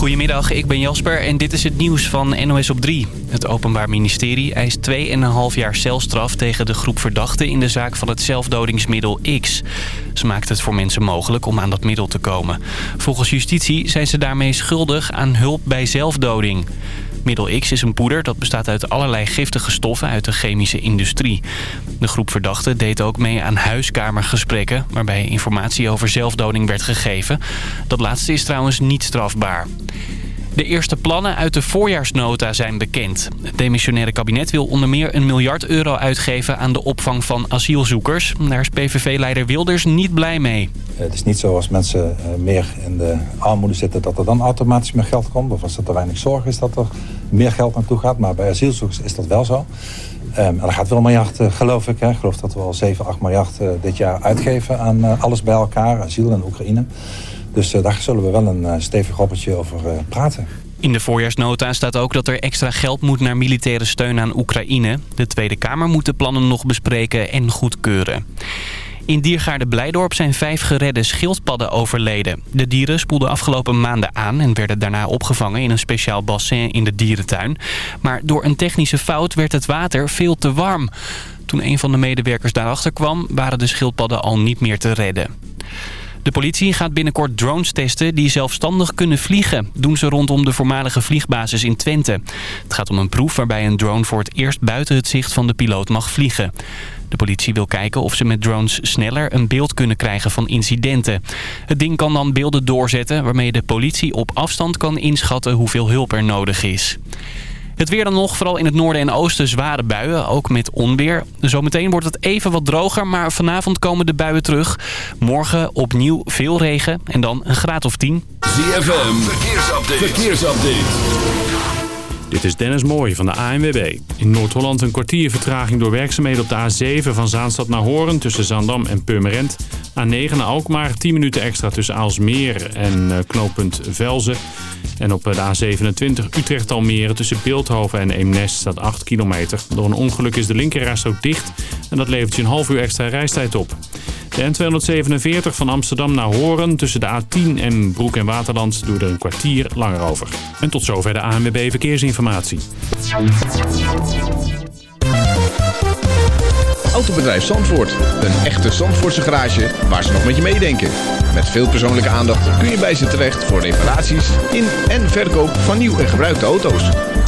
Goedemiddag, ik ben Jasper en dit is het nieuws van NOS op 3. Het Openbaar Ministerie eist 2,5 jaar celstraf tegen de groep verdachten in de zaak van het zelfdodingsmiddel X. Ze maakt het voor mensen mogelijk om aan dat middel te komen. Volgens justitie zijn ze daarmee schuldig aan hulp bij zelfdoding. Middel X is een poeder dat bestaat uit allerlei giftige stoffen uit de chemische industrie. De groep verdachten deed ook mee aan huiskamergesprekken... waarbij informatie over zelfdoding werd gegeven. Dat laatste is trouwens niet strafbaar. De eerste plannen uit de voorjaarsnota zijn bekend. Het demissionaire kabinet wil onder meer een miljard euro uitgeven aan de opvang van asielzoekers. Daar is PVV-leider Wilders niet blij mee. Het is niet zo als mensen eh, meer in de armoede zitten dat er dan automatisch meer geld komt. Of als er te weinig zorg is dat er meer geld naartoe gaat. Maar bij asielzoekers is dat wel zo. En er gaat wel een miljard, uh, geloof ik. Hè. Ik geloof dat we al 7, 8 miljard uh, dit jaar uitgeven aan alles bij elkaar. Asiel en Oekraïne. Dus daar zullen we wel een stevig hoppertje over praten. In de voorjaarsnota staat ook dat er extra geld moet naar militaire steun aan Oekraïne. De Tweede Kamer moet de plannen nog bespreken en goedkeuren. In Diergaarde Blijdorp zijn vijf geredde schildpadden overleden. De dieren spoelden afgelopen maanden aan en werden daarna opgevangen in een speciaal bassin in de dierentuin. Maar door een technische fout werd het water veel te warm. Toen een van de medewerkers daarachter kwam, waren de schildpadden al niet meer te redden. De politie gaat binnenkort drones testen die zelfstandig kunnen vliegen. Doen ze rondom de voormalige vliegbasis in Twente. Het gaat om een proef waarbij een drone voor het eerst buiten het zicht van de piloot mag vliegen. De politie wil kijken of ze met drones sneller een beeld kunnen krijgen van incidenten. Het ding kan dan beelden doorzetten waarmee de politie op afstand kan inschatten hoeveel hulp er nodig is. Het weer dan nog, vooral in het noorden en oosten zware buien, ook met onweer. Zometeen wordt het even wat droger, maar vanavond komen de buien terug. Morgen opnieuw veel regen en dan een graad of 10. ZFM, verkeersupdate. verkeersupdate. Dit is Dennis Mooij van de ANWB. In Noord-Holland een kwartier vertraging door werkzaamheden op de A7 van Zaanstad naar Horen tussen Zaandam en Purmerend. A9 naar Alkmaar 10 minuten extra tussen Aalsmeer en uh, knooppunt Velzen. En op de A27 Utrecht-Almere tussen Beeldhoven en Eemnes staat 8 kilometer. Door een ongeluk is de linkerrijstrook dicht en dat levert je een half uur extra reistijd op. De N247 van Amsterdam naar Horen tussen de A10 en Broek en Waterland doe er een kwartier langer over. En tot zover de ANWB Verkeersinformatie. Autobedrijf Zandvoort. Een echte Zandvoortse garage waar ze nog met je meedenken. Met veel persoonlijke aandacht kun je bij ze terecht voor reparaties in en verkoop van nieuw en gebruikte auto's.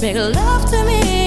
Make love to me.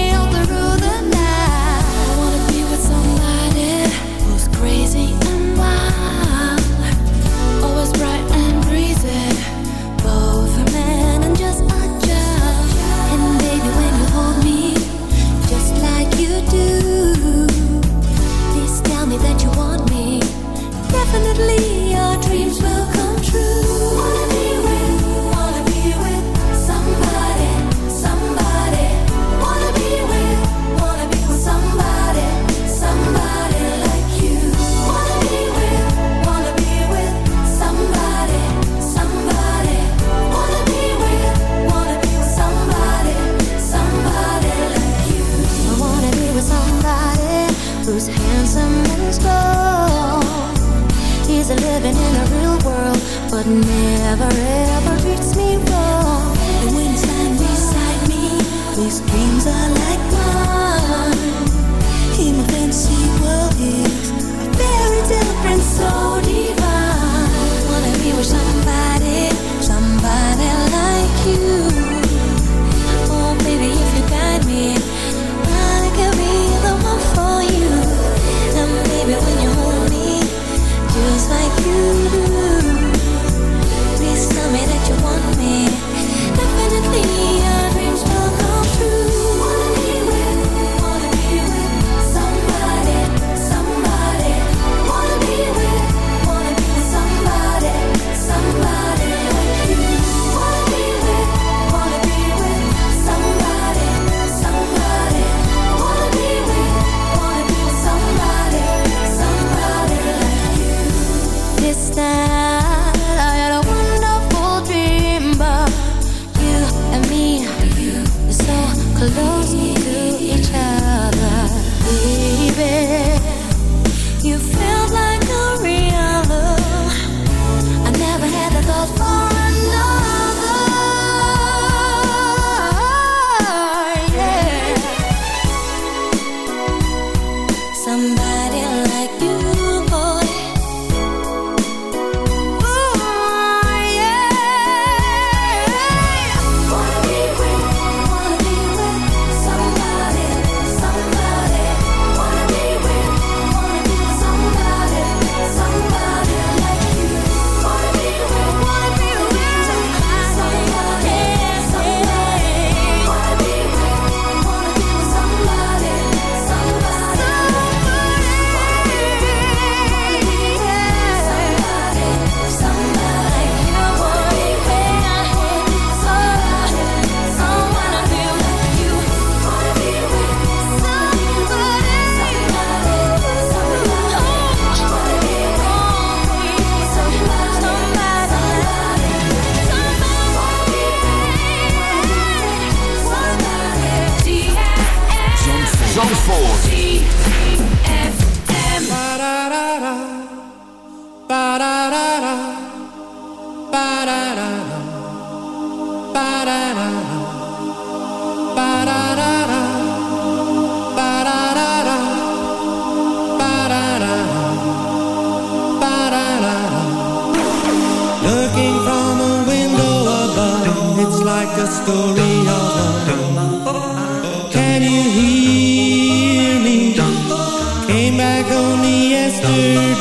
but never ever treats me wrong. And when it's lying beside me, these dreams are like.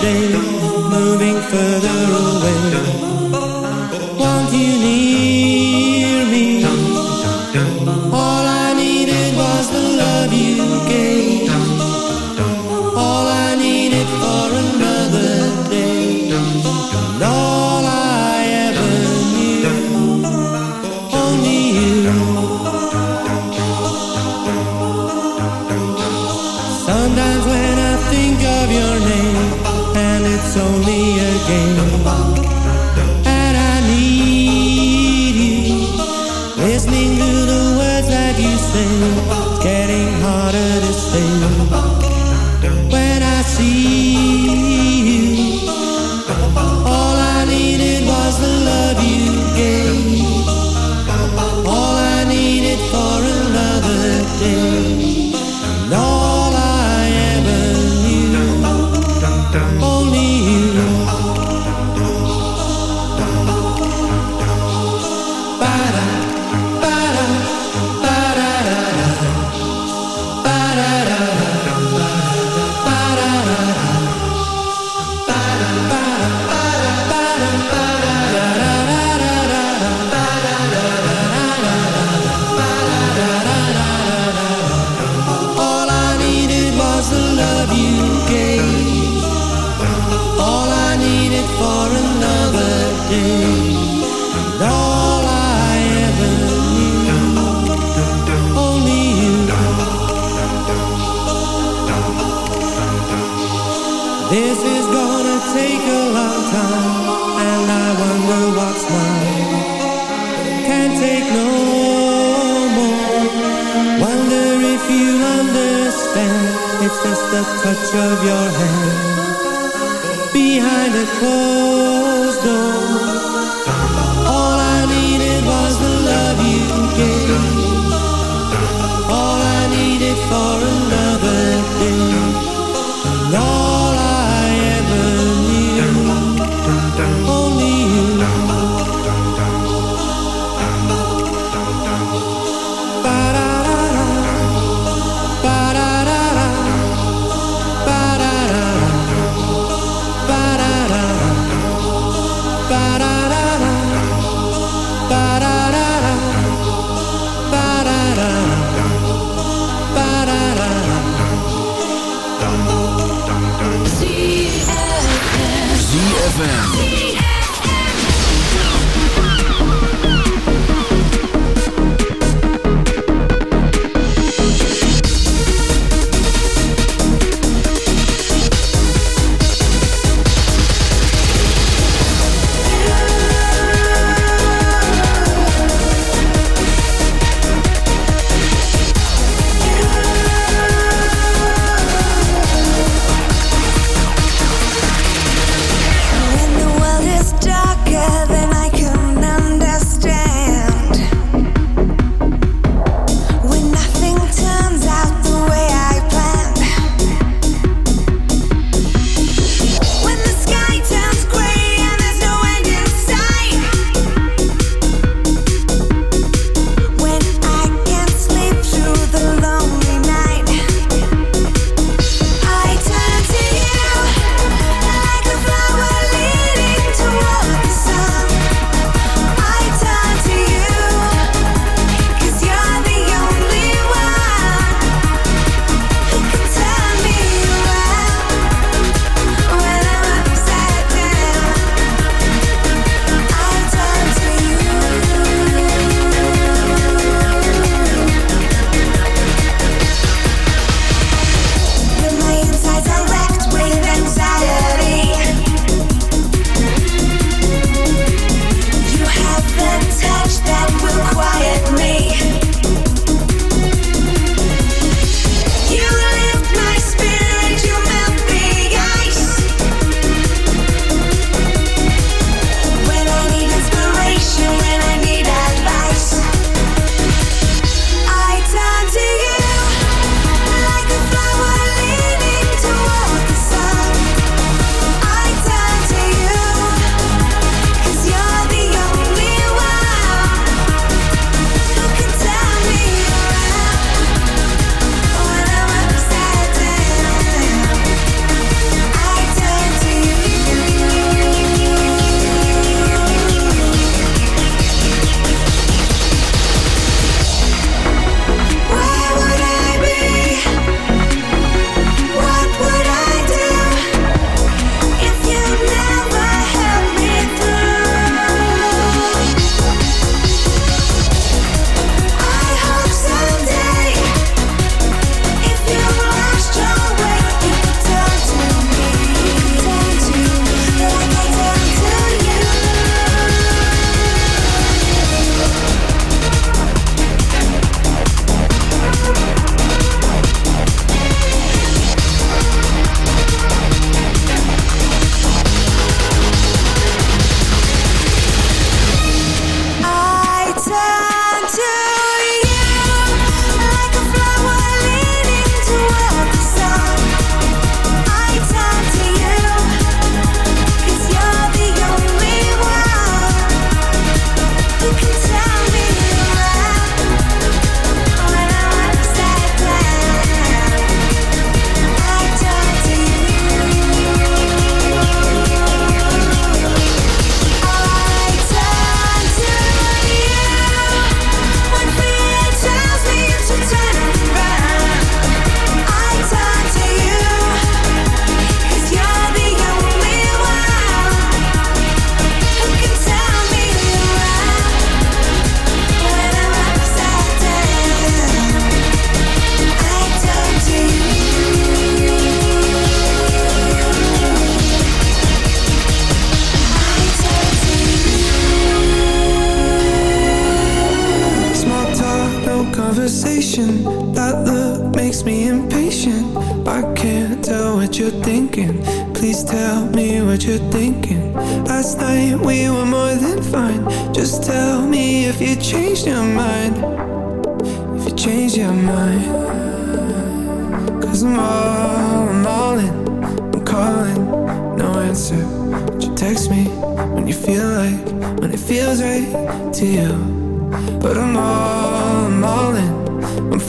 Yesterday, moving further away. The touch of your hand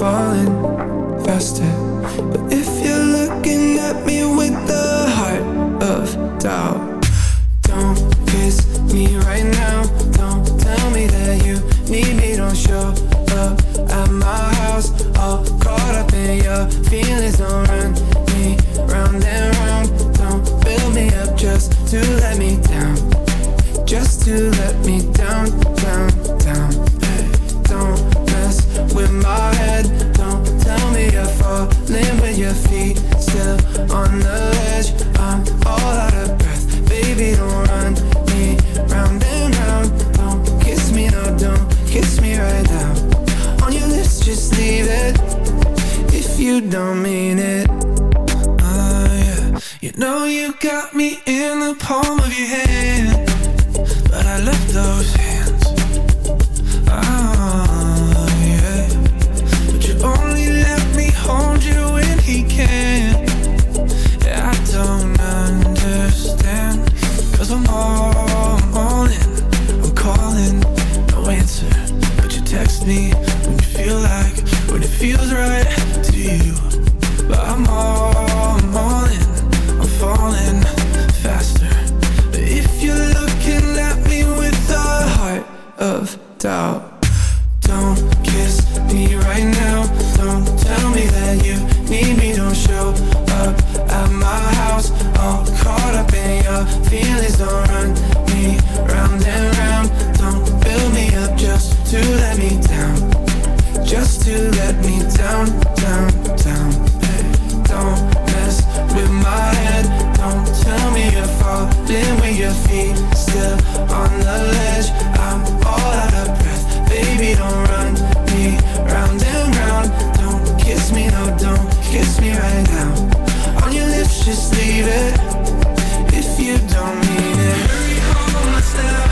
falling faster. feet still on the ledge. I'm all out of breath, baby don't run me round and round. Don't kiss me, no don't kiss me right now. On your lips just leave it, if you don't mean it. Hurry home, let's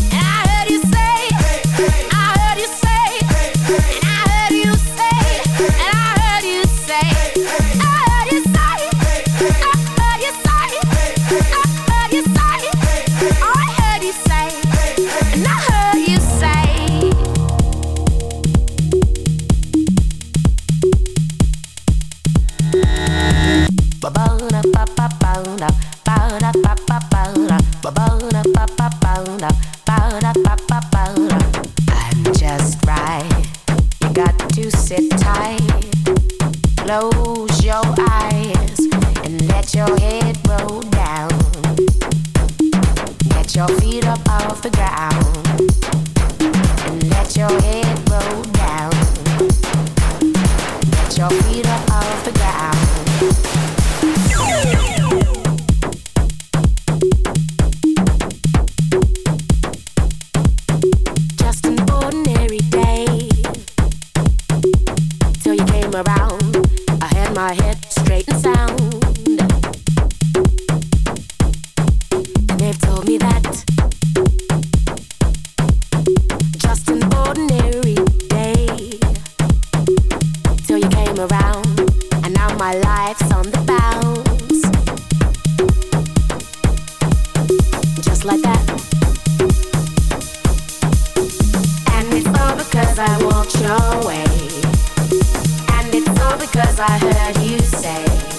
I heard you say.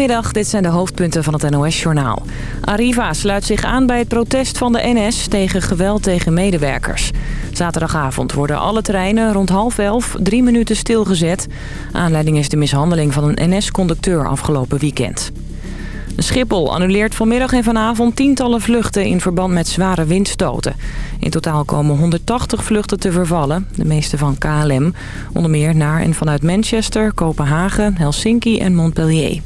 Goedemiddag, dit zijn de hoofdpunten van het NOS-journaal. Arriva sluit zich aan bij het protest van de NS tegen geweld tegen medewerkers. Zaterdagavond worden alle treinen rond half elf drie minuten stilgezet. Aanleiding is de mishandeling van een NS-conducteur afgelopen weekend. Schiphol annuleert vanmiddag en vanavond tientallen vluchten in verband met zware windstoten. In totaal komen 180 vluchten te vervallen, de meeste van KLM. Onder meer naar en vanuit Manchester, Kopenhagen, Helsinki en Montpellier.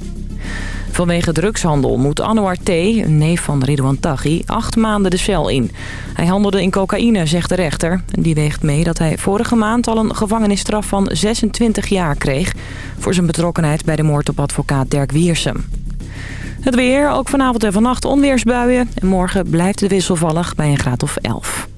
Vanwege drugshandel moet Anouar T., een neef van Ridouan Taghi, acht maanden de cel in. Hij handelde in cocaïne, zegt de rechter. Die weegt mee dat hij vorige maand al een gevangenisstraf van 26 jaar kreeg... voor zijn betrokkenheid bij de moord op advocaat Dirk Wiersum. Het weer, ook vanavond en vannacht onweersbuien. En morgen blijft het wisselvallig bij een graad of 11.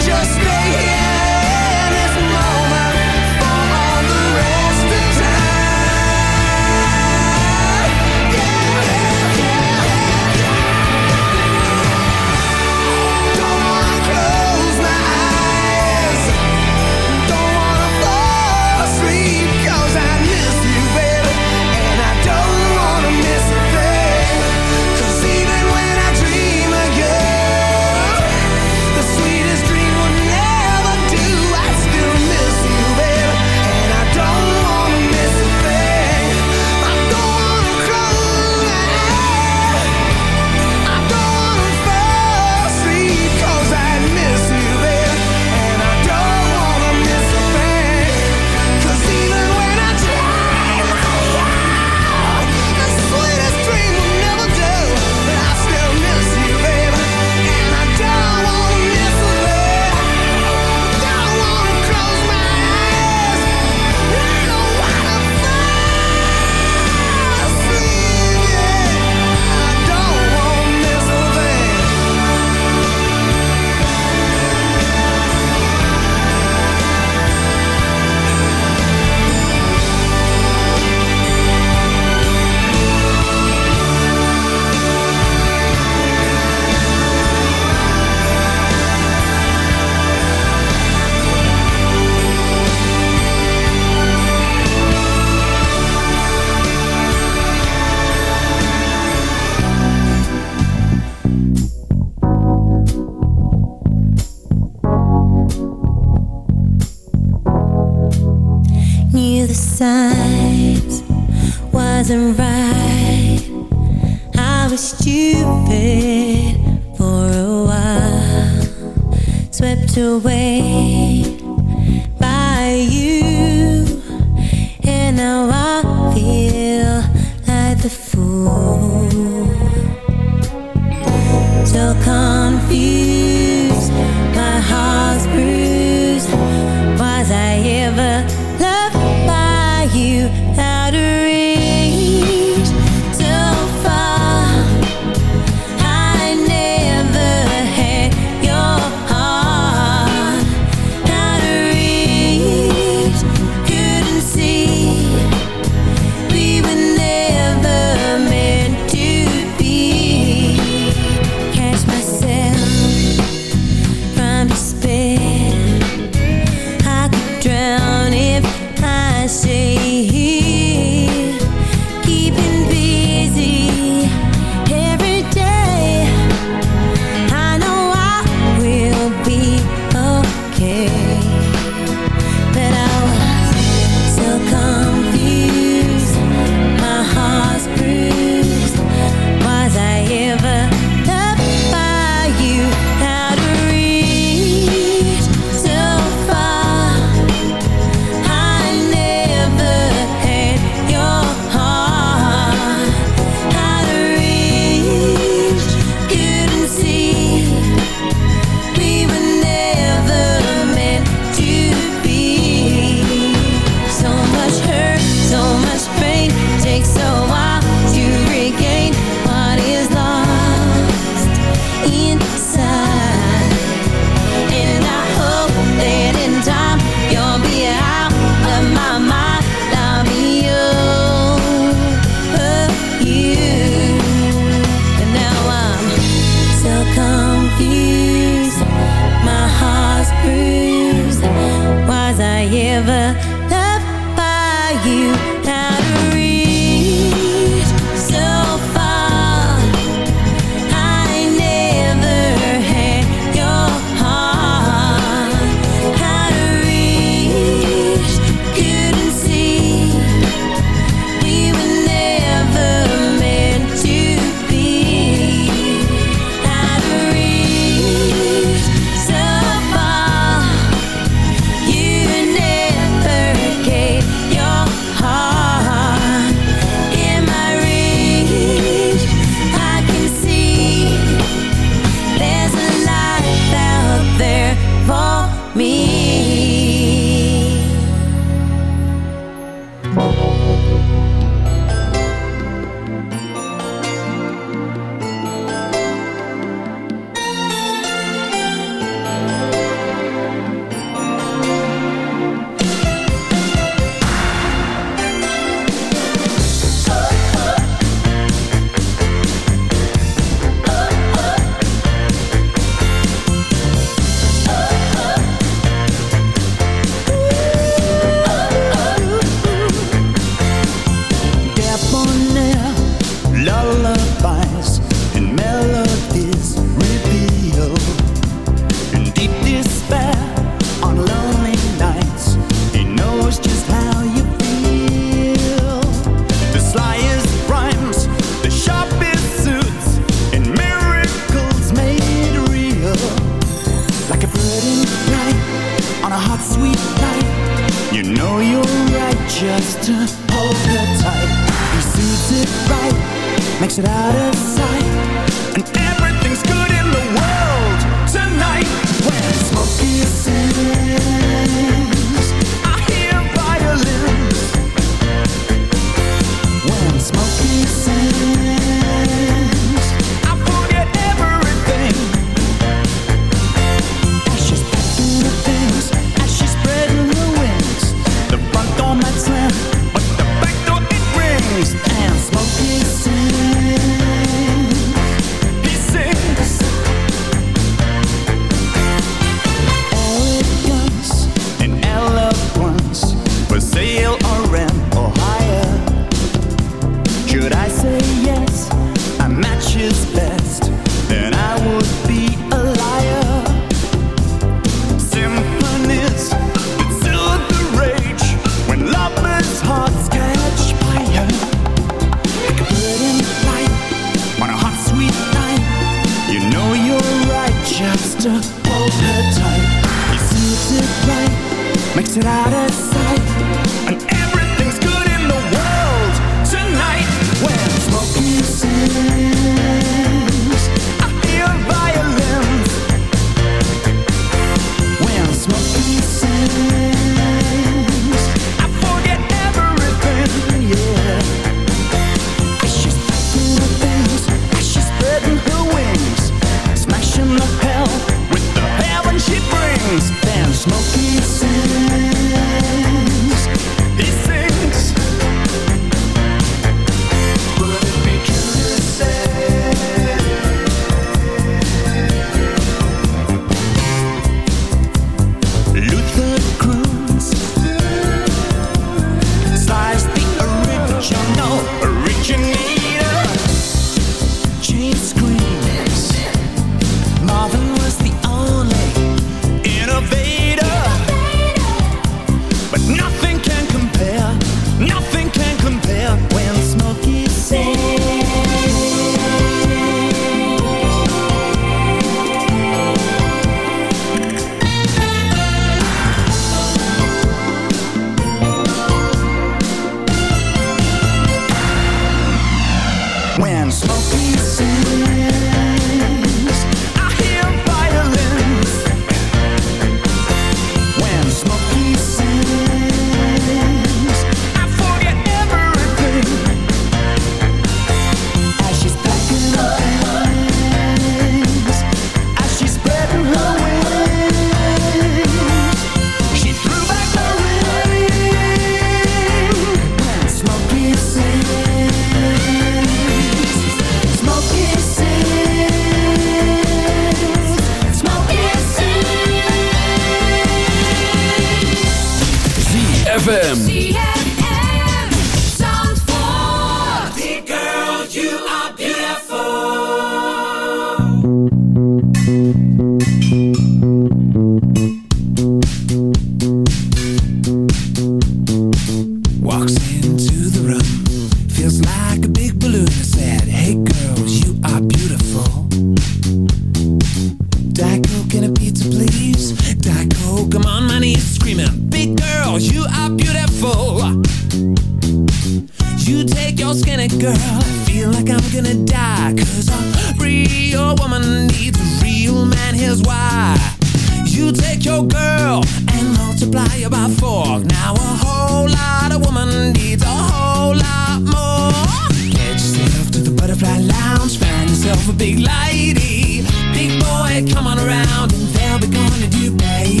boy, come on around and they'll be gonna do, baby.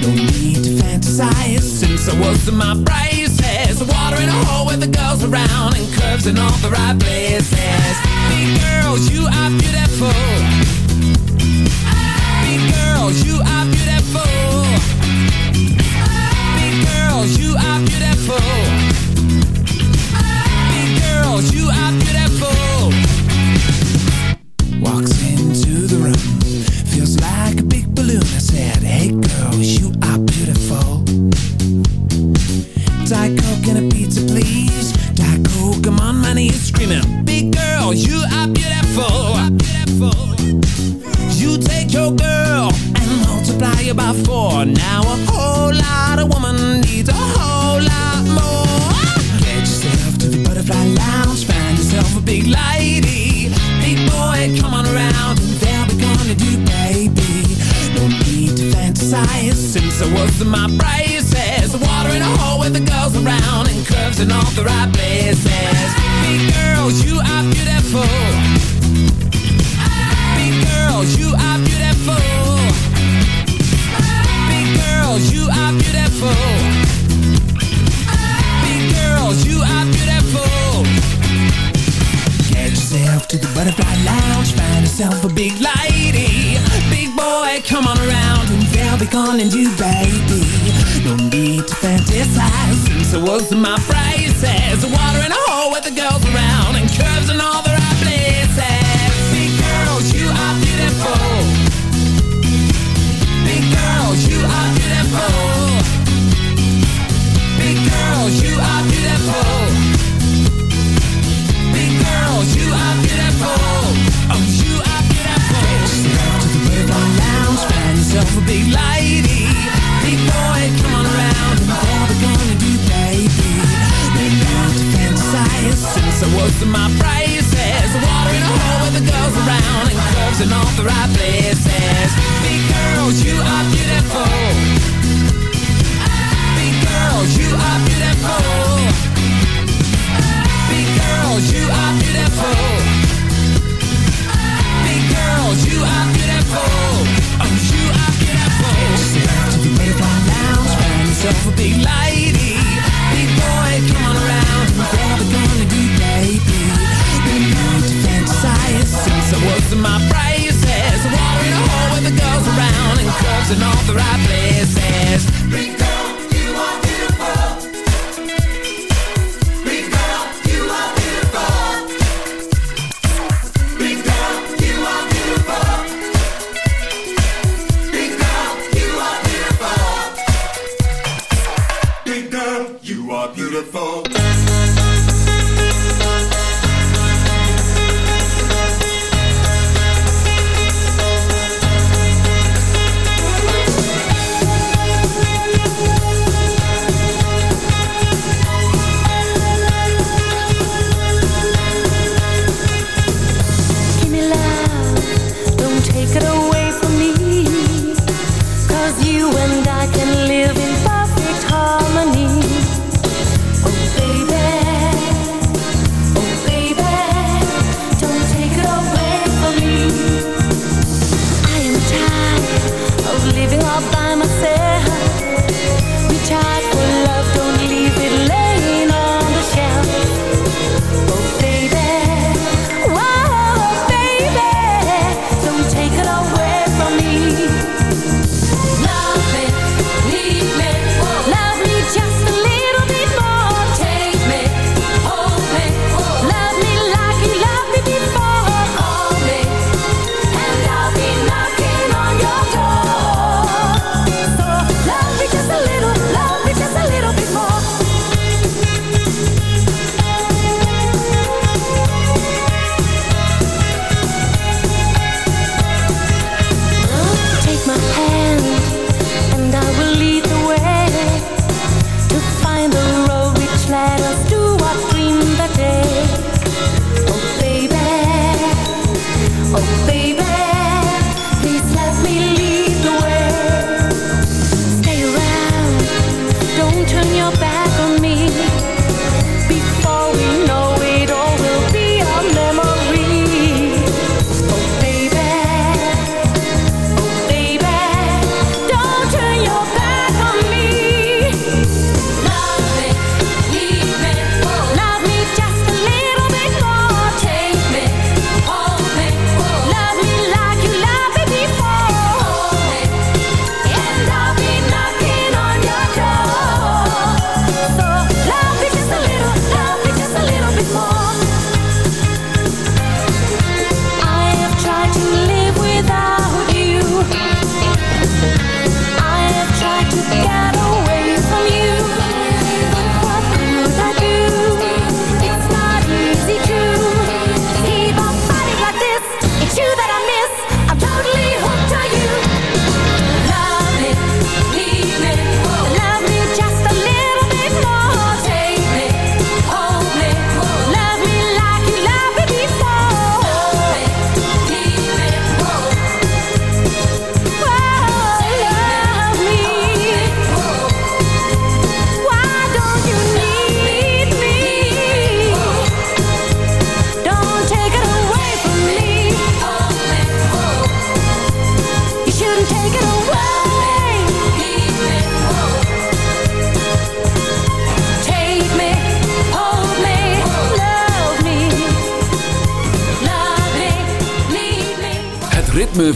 No need to fantasize since I was in my braces. Water in a hole with the girls around and curves in all the right places. Big girls, you are beautiful. Big girls, you are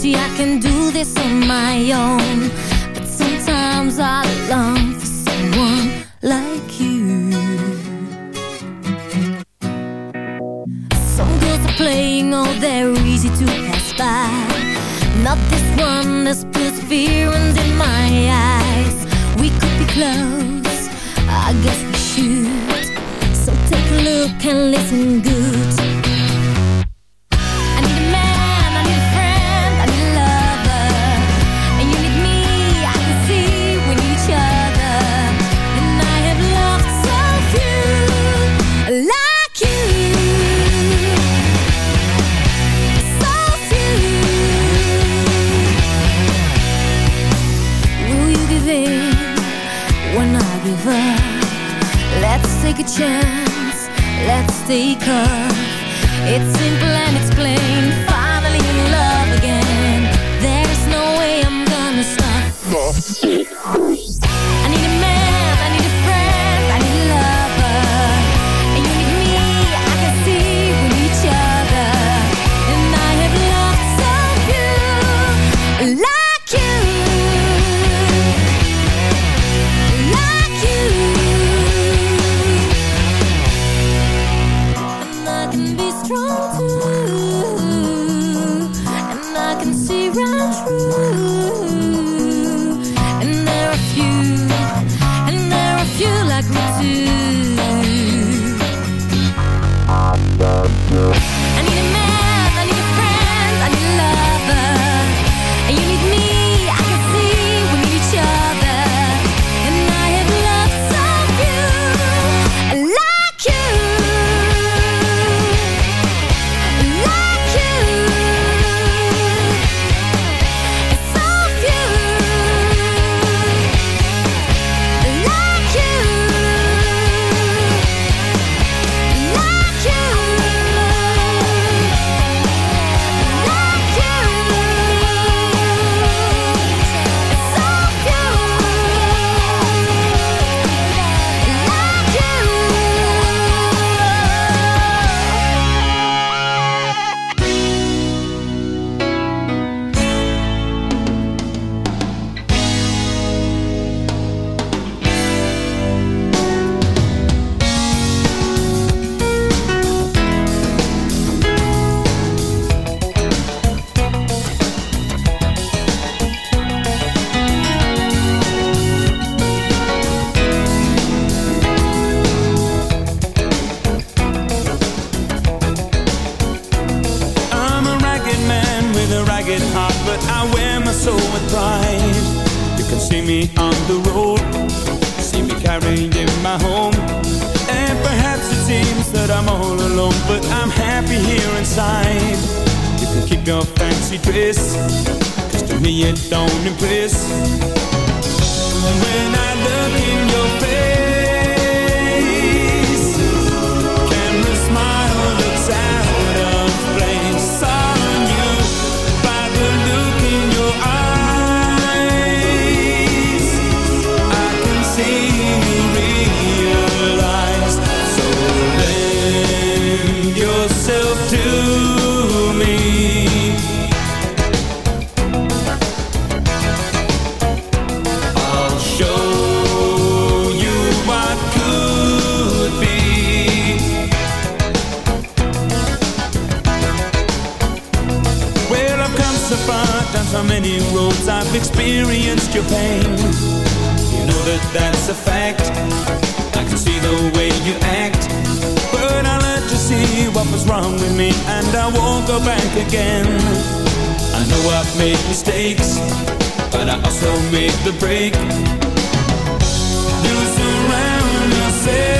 guilty I can do this on my own. go back again. I know I've made mistakes But I also made the break. Loose around myself